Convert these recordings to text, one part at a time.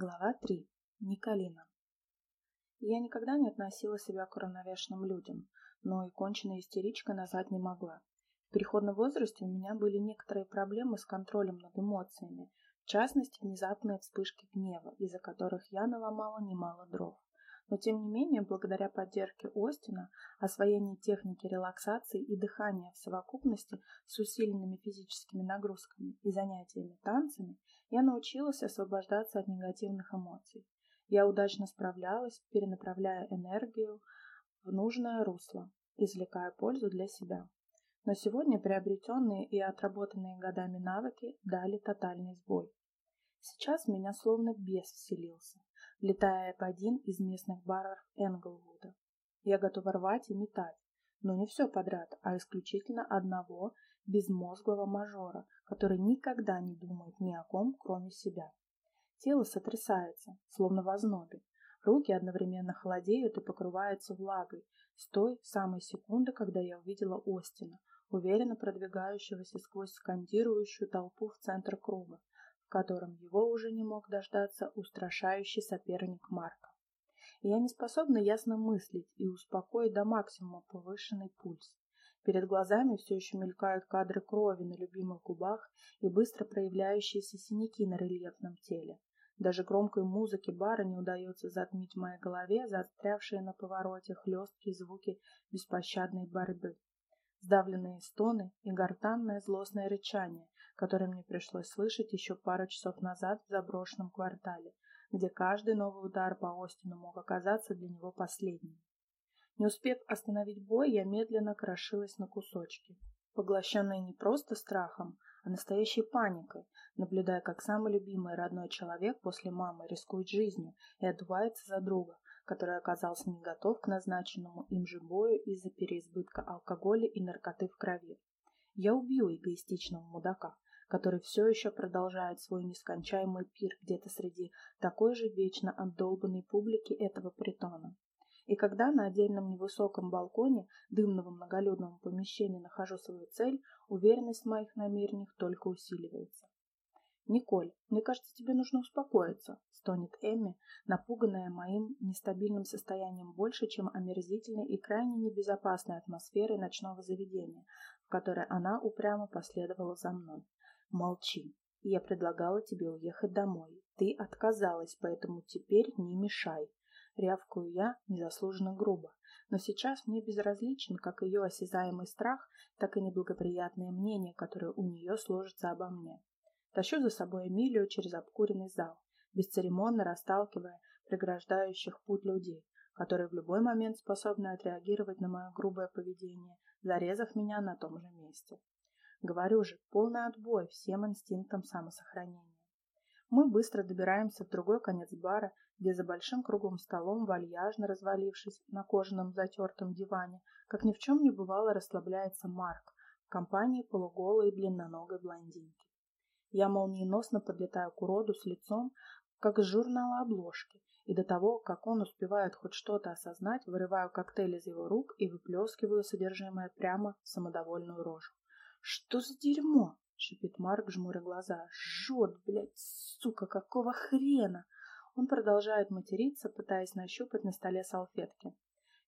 Глава 3. Николина. Я никогда не относила себя к уравновешенным людям, но и конченная истеричка назад не могла. В переходном возрасте у меня были некоторые проблемы с контролем над эмоциями, в частности, внезапные вспышки гнева, из-за которых я наломала немало дров. Но тем не менее, благодаря поддержке Остина, освоению техники релаксации и дыхания в совокупности с усиленными физическими нагрузками и занятиями танцами, я научилась освобождаться от негативных эмоций. Я удачно справлялась, перенаправляя энергию в нужное русло, извлекая пользу для себя. Но сегодня приобретенные и отработанные годами навыки дали тотальный сбой. Сейчас меня словно бес вселился влетая в один из местных баров Энглвуда. Я готова рвать и метать, но не все подряд, а исключительно одного безмозглого мажора, который никогда не думает ни о ком, кроме себя. Тело сотрясается, словно в ознобе. Руки одновременно холодеют и покрываются влагой с той самой секунды, когда я увидела Остина, уверенно продвигающегося сквозь скандирующую толпу в центр круга, в котором его уже не мог дождаться устрашающий соперник Марка. Я не способна ясно мыслить и успокоить до максимума повышенный пульс. Перед глазами все еще мелькают кадры крови на любимых губах и быстро проявляющиеся синяки на рельефном теле. Даже громкой музыке бара не удается затмить в моей голове застрявшие на повороте хлесткие звуки беспощадной борьбы. Сдавленные стоны и гортанное злостное рычание, который мне пришлось слышать еще пару часов назад в заброшенном квартале, где каждый новый удар по Остину мог оказаться для него последним. Не успев остановить бой, я медленно крошилась на кусочки, поглощенная не просто страхом, а настоящей паникой, наблюдая, как самый любимый родной человек после мамы рискует жизнью и отдувается за друга, который оказался не готов к назначенному им же бою из-за переизбытка алкоголя и наркоты в крови. Я убью эгоистичного мудака, который все еще продолжает свой нескончаемый пир где-то среди такой же вечно отдолбанной публики этого притона. И когда на отдельном невысоком балконе дымного многолюдного помещения нахожу свою цель, уверенность в моих намерениях только усиливается. «Николь, мне кажется, тебе нужно успокоиться», — стонет Эмми, напуганная моим нестабильным состоянием больше, чем омерзительной и крайне небезопасной атмосферой ночного заведения, в которой она упрямо последовала за мной. Молчи. Я предлагала тебе уехать домой. Ты отказалась, поэтому теперь не мешай. Рявкую я незаслуженно грубо. Но сейчас мне безразличен как ее осязаемый страх, так и неблагоприятное мнение, которое у нее сложится обо мне. Тащу за собой Эмилию через обкуренный зал, бесцеремонно расталкивая преграждающих путь людей, которые в любой момент способны отреагировать на мое грубое поведение, зарезав меня на том же месте. Говорю же, полный отбой всем инстинктам самосохранения. Мы быстро добираемся в другой конец бара, где за большим круглым столом, вальяжно развалившись на кожаном затертом диване, как ни в чем не бывало расслабляется Марк в компании полуголой и длинноногой блондинки. Я молниеносно подлетаю к уроду с лицом, как с журнала обложки, и до того, как он успевает хоть что-то осознать, вырываю коктейль из его рук и выплескиваю содержимое прямо в самодовольную рожу. «Что за дерьмо?» — шипит Марк, жмуря глаза. «Жжет, блядь, сука, какого хрена?» Он продолжает материться, пытаясь нащупать на столе салфетки.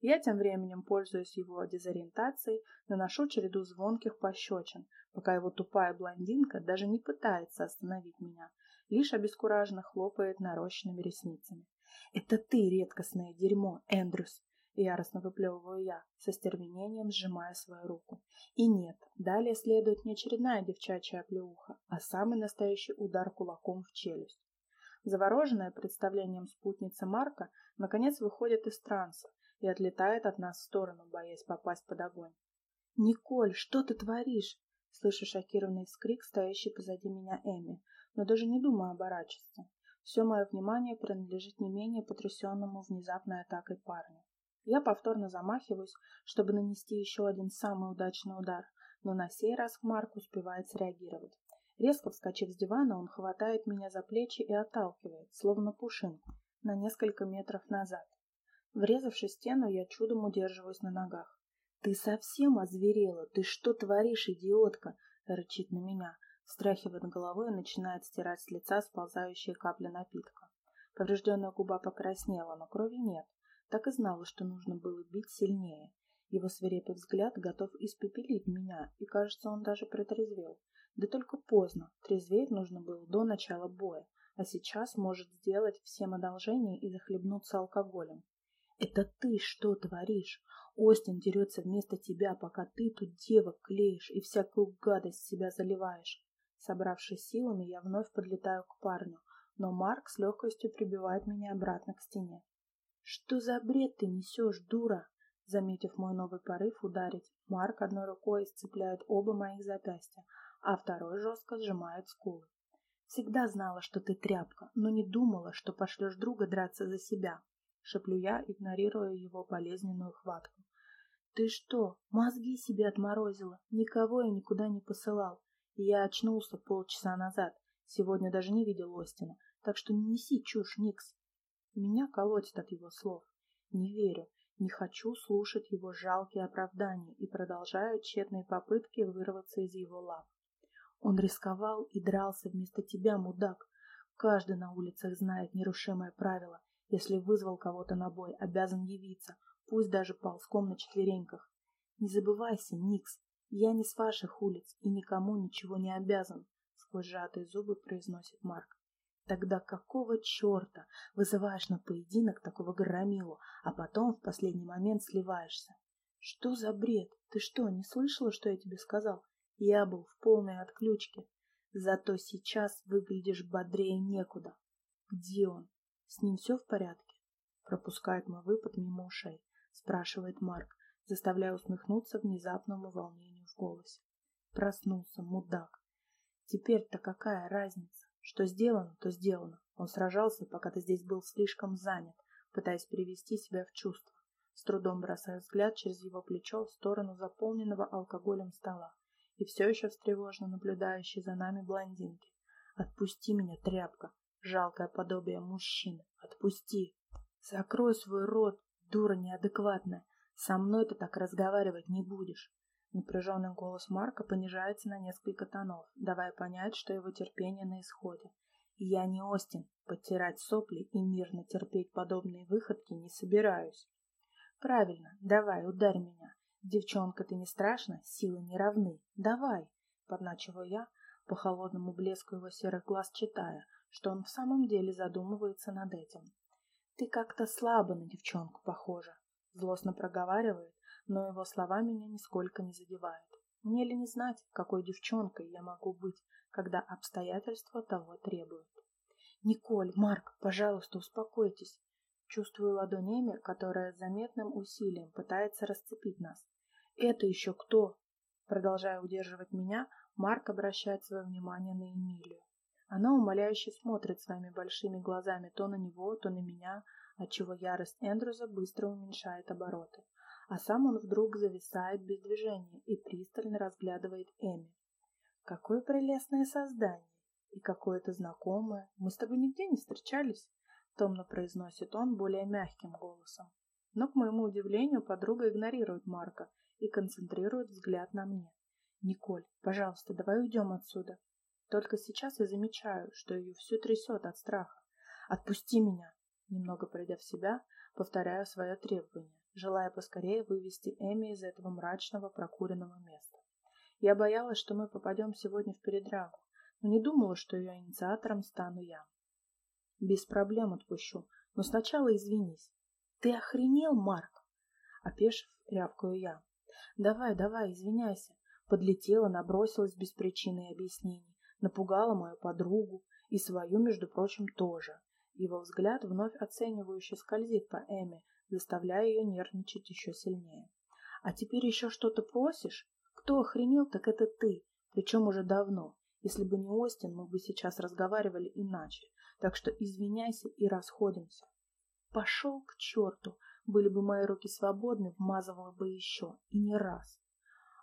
Я тем временем, пользуясь его дезориентацией, наношу череду звонких пощечин, пока его тупая блондинка даже не пытается остановить меня, лишь обескураженно хлопает нарощенными ресницами. «Это ты, редкостное дерьмо, Эндрюс!» Яростно выплевываю я, со стервенением сжимая свою руку. И нет, далее следует не очередная девчачья оплеуха, а самый настоящий удар кулаком в челюсть. Завороженная представлением спутница Марка, наконец выходит из транса и отлетает от нас в сторону, боясь попасть под огонь. «Николь, что ты творишь?» Слышу шокированный вскрик, стоящий позади меня Эми, но даже не думаю оборачиваться. Все мое внимание принадлежит не менее потрясенному внезапной атакой парню. Я повторно замахиваюсь, чтобы нанести еще один самый удачный удар, но на сей раз Марк успевает среагировать. Резко вскочив с дивана, он хватает меня за плечи и отталкивает, словно пушинку, на несколько метров назад. Врезавшись в стену, я чудом удерживаюсь на ногах. «Ты совсем озверела? Ты что творишь, идиотка?» — рычит на меня, встряхивает головой и начинает стирать с лица сползающие капли напитка. Поврежденная губа покраснела, но крови нет. Так и знала, что нужно было бить сильнее. Его свирепый взгляд готов испепелить меня, и, кажется, он даже протрезвел. Да только поздно, трезветь нужно было до начала боя, а сейчас может сделать всем одолжение и захлебнуться алкоголем. «Это ты что творишь? Остин дерется вместо тебя, пока ты тут девок клеишь и всякую гадость себя заливаешь». Собравшись силами, я вновь подлетаю к парню, но Марк с легкостью прибивает меня обратно к стене. «Что за бред ты несешь, дура?» Заметив мой новый порыв ударить, Марк одной рукой сцепляет оба моих запястья, а второй жестко сжимает скулы. Всегда знала, что ты тряпка, но не думала, что пошлешь друга драться за себя. Шеплю я, игнорируя его болезненную хватку. Ты что, мозги себе отморозила? Никого я никуда не посылал. Я очнулся полчаса назад. Сегодня даже не видел Остина. Так что не неси чушь, Никс. Меня колотит от его слов. Не верю. Не хочу слушать его жалкие оправдания и продолжаю тщетные попытки вырваться из его лап. Он рисковал и дрался вместо тебя, мудак. Каждый на улицах знает нерушимое правило. Если вызвал кого-то на бой, обязан явиться, пусть даже ползком на четвереньках. Не забывайся, Никс, я не с ваших улиц и никому ничего не обязан, сквозь сжатые зубы произносит Марк. Тогда какого черта вызываешь на поединок такого громилу, а потом в последний момент сливаешься? Что за бред? Ты что, не слышала, что я тебе сказал? Я был в полной отключке. Зато сейчас выглядишь бодрее некуда. Где он? С ним все в порядке? Пропускает мой выпад мимо ушей, спрашивает Марк, заставляя усмехнуться внезапному волнению в голосе. Проснулся, мудак. Теперь-то какая разница? Что сделано, то сделано. Он сражался, пока ты здесь был слишком занят, пытаясь привести себя в чувство. С трудом бросая взгляд через его плечо в сторону заполненного алкоголем стола и все еще встревоженно наблюдающей за нами блондинки. «Отпусти меня, тряпка! Жалкое подобие мужчины! Отпусти! Закрой свой рот, дура неадекватная! Со мной ты так разговаривать не будешь!» Напряженный голос Марка понижается на несколько тонов, давая понять, что его терпение на исходе. я не Остин, подтирать сопли и мирно терпеть подобные выходки не собираюсь. Правильно, давай, ударь меня. Девчонка, ты не страшна, силы не равны. Давай, подначиваю я, по холодному блеску его серых глаз читая, что он в самом деле задумывается над этим. Ты как-то слабо на девчонку похожа, злостно проговаривает, но его слова меня нисколько не задевают. Мне ли не знать, какой девчонкой я могу быть, когда обстоятельства того требуют? Николь, Марк, пожалуйста, успокойтесь. Чувствую ладонь Эми, которая заметным усилием пытается расцепить нас. Это еще кто? Продолжая удерживать меня, Марк обращает свое внимание на Эмилию. Она умоляюще смотрит своими большими глазами то на него, то на меня, отчего ярость Эндрюза быстро уменьшает обороты а сам он вдруг зависает без движения и пристально разглядывает Эми. Какое прелестное создание! И какое-то знакомое. Мы с тобой нигде не встречались? Томно произносит он более мягким голосом. Но, к моему удивлению, подруга игнорирует Марка и концентрирует взгляд на мне. «Николь, пожалуйста, давай уйдем отсюда». Только сейчас я замечаю, что ее все трясет от страха. «Отпусти меня!» Немного придя в себя, повторяю свое требование желая поскорее вывести Эми из этого мрачного прокуренного места. Я боялась, что мы попадем сегодня в передрягу, но не думала, что ее инициатором стану я. Без проблем отпущу, но сначала извинись. Ты охренел, Марк? Опешив, рявкаю я. Давай, давай, извиняйся. Подлетела, набросилась без причины и объяснений, напугала мою подругу и свою, между прочим, тоже. Его взгляд вновь оценивающе скользит по Эми, заставляя ее нервничать еще сильнее. «А теперь еще что-то просишь? Кто охренел, так это ты, причем уже давно. Если бы не Остин, мы бы сейчас разговаривали иначе, так что извиняйся и расходимся». «Пошел к черту! Были бы мои руки свободны, вмазывала бы еще, и не раз.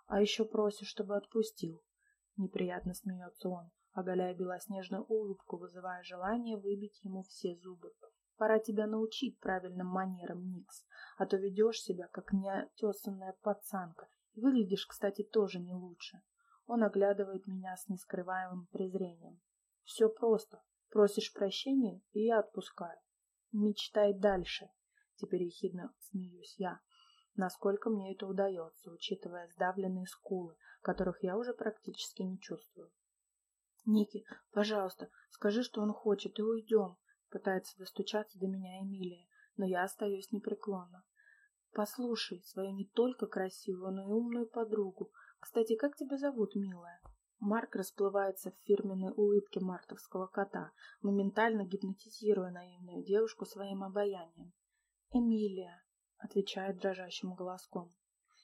А еще просишь, чтобы отпустил». Неприятно смеется он, оголяя белоснежную улыбку, вызывая желание выбить ему все зубы. Пора тебя научить правильным манерам, Никс, а то ведешь себя, как неотесанная пацанка, и выглядишь, кстати, тоже не лучше. Он оглядывает меня с нескрываемым презрением. Все просто. Просишь прощения, и я отпускаю. Мечтай дальше. Теперь ехидно смеюсь я. Насколько мне это удается, учитывая сдавленные скулы, которых я уже практически не чувствую. Ники, пожалуйста, скажи, что он хочет, и уйдем. Пытается достучаться до меня Эмилия, но я остаюсь непреклонна. Послушай свою не только красивую, но и умную подругу. Кстати, как тебя зовут, милая? Марк расплывается в фирменной улыбке мартовского кота, моментально гипнотизируя наивную девушку своим обаянием. «Эмилия», — отвечает дрожащим голоском.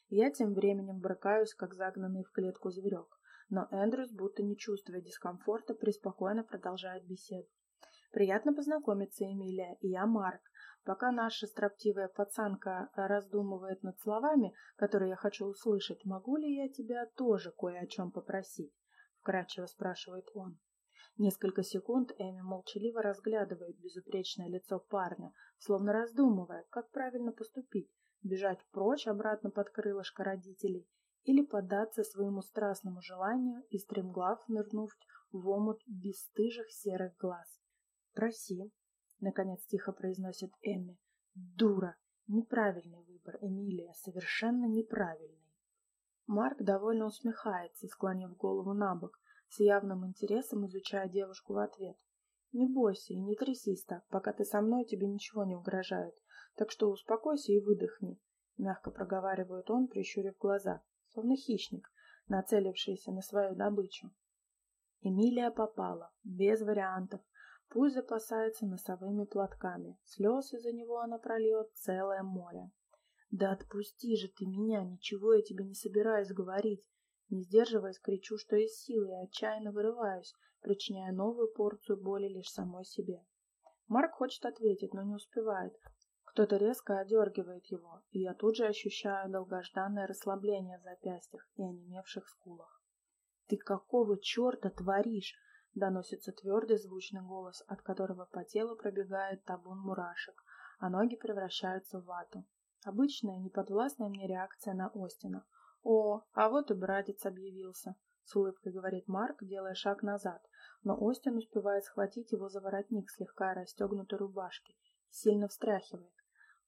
Я тем временем брыкаюсь, как загнанный в клетку зверек, но Эндрюс, будто не чувствуя дискомфорта, преспокойно продолжает беседу. «Приятно познакомиться, Эмилия, я Марк. Пока наша строптивая пацанка раздумывает над словами, которые я хочу услышать, могу ли я тебя тоже кое о чем попросить?» вкрадчиво спрашивает он. Несколько секунд Эми молчаливо разглядывает безупречное лицо парня, словно раздумывая, как правильно поступить, бежать прочь обратно под крылышко родителей или поддаться своему страстному желанию и стремглав нырнуть в омут бесстыжих серых глаз. «Проси», — наконец тихо произносит Эми. «Дура! Неправильный выбор, Эмилия, совершенно неправильный». Марк довольно усмехается, склонив голову на бок, с явным интересом изучая девушку в ответ. «Не бойся и не трясись так, пока ты со мной, тебе ничего не угрожает, так что успокойся и выдохни», — мягко проговаривает он, прищурив глаза, словно хищник, нацелившийся на свою добычу. Эмилия попала, без вариантов, пусть запасается носовыми платками, слез из-за него она прольет целое море. Да отпусти же ты меня, ничего я тебе не собираюсь говорить. Не сдерживаясь, кричу, что из силы, и отчаянно вырываюсь, причиняя новую порцию боли лишь самой себе. Марк хочет ответить, но не успевает. Кто-то резко одергивает его, и я тут же ощущаю долгожданное расслабление в запястьях и онемевших скулах. «Ты какого черта творишь?» — доносится твердый звучный голос, от которого по телу пробегает табун мурашек, а ноги превращаются в вату. Обычная, неподвластная мне реакция на Остина. «О, а вот и братец объявился», — с улыбкой говорит Марк, делая шаг назад, но Остин успевает схватить его за воротник слегка расстегнутой рубашки сильно встряхивает.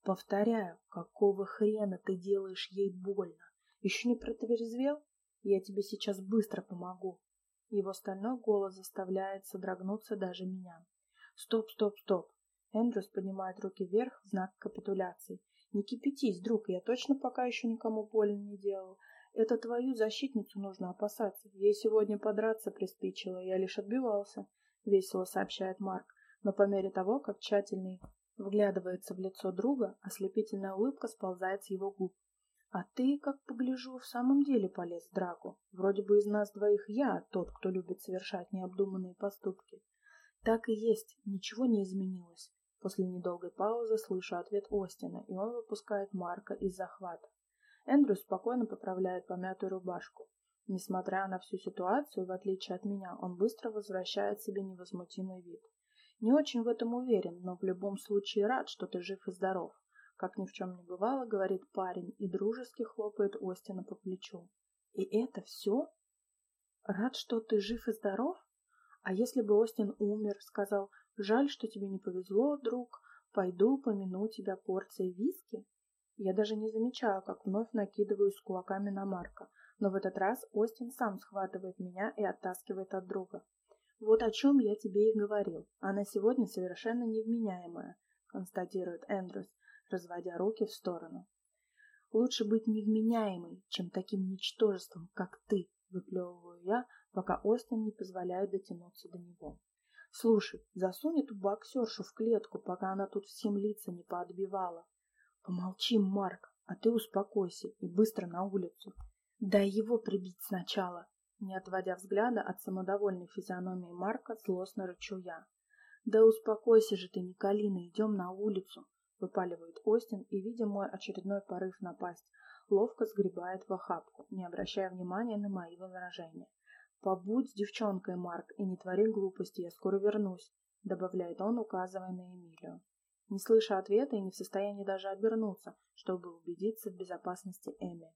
«Повторяю, какого хрена ты делаешь ей больно? Еще не протверзвел? Я тебе сейчас быстро помогу». Его стальной голос заставляет содрогнуться даже меня. «Стоп, стоп, стоп!» Эндрюс поднимает руки вверх в знак капитуляции не кипятись, друг, я точно пока еще никому больно не делал. Это твою защитницу нужно опасаться. Ей сегодня подраться приспичило, я лишь отбивался, — весело сообщает Марк. Но по мере того, как тщательный вглядывается в лицо друга, ослепительная улыбка сползает с его губ. А ты, как погляжу, в самом деле полез в драку. Вроде бы из нас двоих я тот, кто любит совершать необдуманные поступки. Так и есть, ничего не изменилось. После недолгой паузы слышу ответ Остина, и он выпускает Марка из захвата. Эндрю спокойно поправляет помятую рубашку. Несмотря на всю ситуацию, в отличие от меня, он быстро возвращает себе невозмутимый вид. Не очень в этом уверен, но в любом случае рад, что ты жив и здоров. Как ни в чем не бывало, говорит парень и дружески хлопает Остина по плечу. И это все? Рад, что ты жив и здоров? А если бы Остин умер, сказал, Жаль, что тебе не повезло, друг. Пойду помяну тебя порцией виски. Я даже не замечаю, как вновь накидываюсь кулаками на Марка, но в этот раз Остин сам схватывает меня и оттаскивает от друга. Вот о чем я тебе и говорил. Она сегодня совершенно невменяемая, констатирует Эндрюс, разводя руки в сторону. Лучше быть невменяемой, чем таким ничтожеством, как ты, выплевываю я, пока Остин не позволяет дотянуться до него. Слушай, засунь эту боксершу в клетку, пока она тут всем лица не поотбивала. Помолчи, Марк, а ты успокойся и быстро на улицу. Дай его прибить сначала. Не отводя взгляда от самодовольной физиономии Марка, злостно рычу я. Да успокойся же ты, Николина, идем на улицу, выпаливает Остин и, видя мой очередной порыв напасть, ловко сгребает в охапку, не обращая внимания на мои возражения. «Побудь с девчонкой, Марк, и не твори глупости, я скоро вернусь», — добавляет он, указывая на Эмилию. Не слыша ответа и не в состоянии даже обернуться, чтобы убедиться в безопасности Эми.